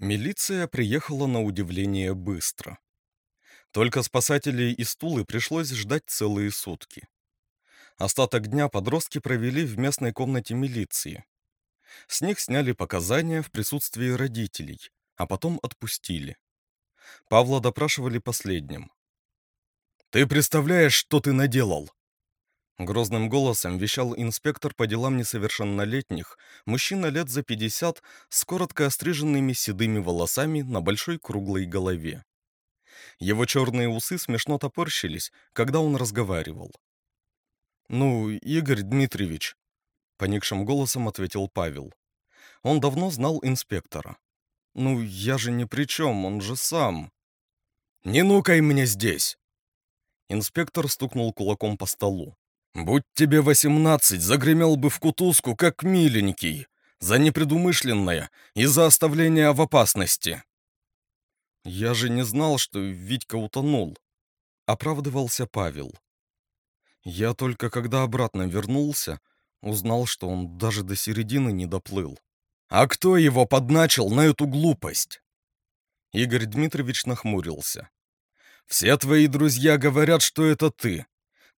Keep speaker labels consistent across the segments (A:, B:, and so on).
A: Милиция приехала на удивление быстро. Только спасателей и стулы пришлось ждать целые сутки. Остаток дня подростки провели в местной комнате милиции. С них сняли показания в присутствии родителей, а потом отпустили. Павла допрашивали последним. «Ты представляешь, что ты наделал?» Грозным голосом вещал инспектор по делам несовершеннолетних, мужчина лет за 50 с коротко остриженными седыми волосами на большой круглой голове. Его черные усы смешно топорщились, когда он разговаривал. «Ну, Игорь Дмитриевич», — поникшим голосом ответил Павел. Он давно знал инспектора. «Ну, я же ни при чем, он же сам». «Не нукай мне здесь!» Инспектор стукнул кулаком по столу. «Будь тебе восемнадцать, загремел бы в кутузку, как миленький, за непредумышленное и за оставление в опасности». «Я же не знал, что Витька утонул», — оправдывался Павел. «Я только когда обратно вернулся, узнал, что он даже до середины не доплыл». «А кто его подначил на эту глупость?» Игорь Дмитриевич нахмурился. «Все твои друзья говорят, что это ты,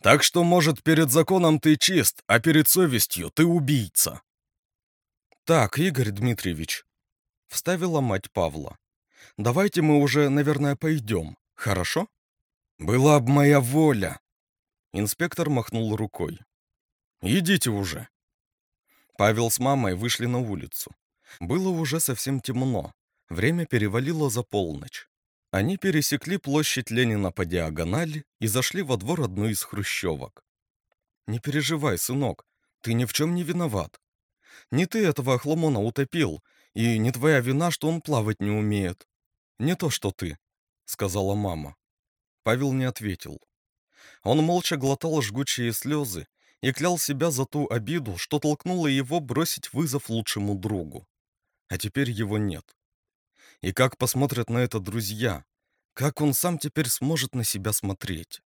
A: так что, может, перед законом ты чист, а перед совестью ты убийца. Так, Игорь Дмитриевич, вставила мать Павла. Давайте мы уже, наверное, пойдем, хорошо? Была б моя воля. Инспектор махнул рукой. Идите уже. Павел с мамой вышли на улицу. Было уже совсем темно. Время перевалило за полночь. Они пересекли площадь Ленина по диагонали и зашли во двор одной из хрущевок. «Не переживай, сынок, ты ни в чем не виноват. Не ты этого Ахламона утопил, и не твоя вина, что он плавать не умеет. Не то, что ты», — сказала мама. Павел не ответил. Он молча глотал жгучие слезы и клял себя за ту обиду, что толкнуло его бросить вызов лучшему другу. А теперь его нет. И как посмотрят на это друзья? Как он сам теперь сможет на себя смотреть?